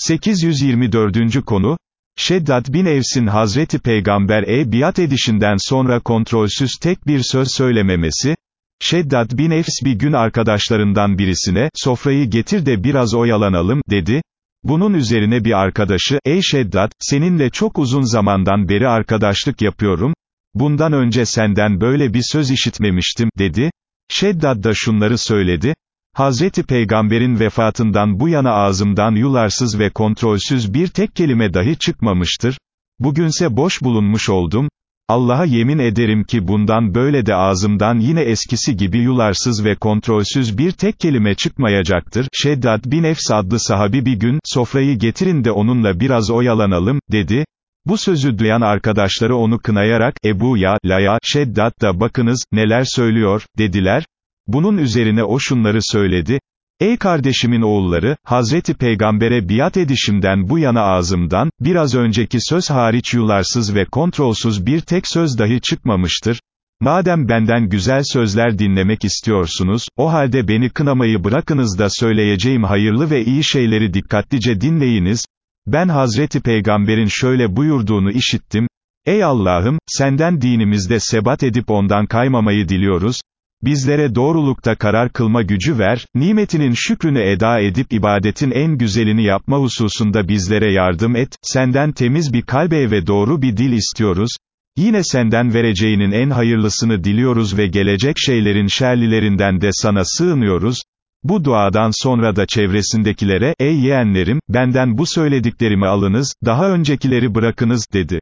824. konu, Şeddat bin Evs'in Hazreti Peygamber'e biat edişinden sonra kontrolsüz tek bir söz söylememesi, Şeddat bin Evs bir gün arkadaşlarından birisine, sofrayı getir de biraz oyalanalım, dedi. Bunun üzerine bir arkadaşı, ey Şeddat, seninle çok uzun zamandan beri arkadaşlık yapıyorum, bundan önce senden böyle bir söz işitmemiştim, dedi. Şeddat da şunları söyledi, Hazreti Peygamber'in vefatından bu yana ağzımdan yularsız ve kontrolsüz bir tek kelime dahi çıkmamıştır. Bugünse boş bulunmuş oldum. Allah'a yemin ederim ki bundan böyle de ağzımdan yine eskisi gibi yularsız ve kontrolsüz bir tek kelime çıkmayacaktır. Şeddat bin Efs adlı sahabi bir gün, sofrayı getirin de onunla biraz oyalanalım, dedi. Bu sözü duyan arkadaşları onu kınayarak, Ebu Ya, Laya, Şeddat da bakınız, neler söylüyor, dediler. Bunun üzerine o şunları söyledi, Ey kardeşimin oğulları, Hazreti Peygamber'e biat edişimden bu yana ağzımdan, biraz önceki söz hariç yularsız ve kontrolsüz bir tek söz dahi çıkmamıştır. Madem benden güzel sözler dinlemek istiyorsunuz, o halde beni kınamayı bırakınız da söyleyeceğim hayırlı ve iyi şeyleri dikkatlice dinleyiniz. Ben Hazreti Peygamber'in şöyle buyurduğunu işittim, Ey Allah'ım, senden dinimizde sebat edip ondan kaymamayı diliyoruz, Bizlere doğrulukta karar kılma gücü ver, nimetinin şükrünü eda edip ibadetin en güzelini yapma hususunda bizlere yardım et, senden temiz bir kalbe ve doğru bir dil istiyoruz, yine senden vereceğinin en hayırlısını diliyoruz ve gelecek şeylerin şerlilerinden de sana sığınıyoruz, bu duadan sonra da çevresindekilere, ey yeğenlerim, benden bu söylediklerimi alınız, daha öncekileri bırakınız, dedi.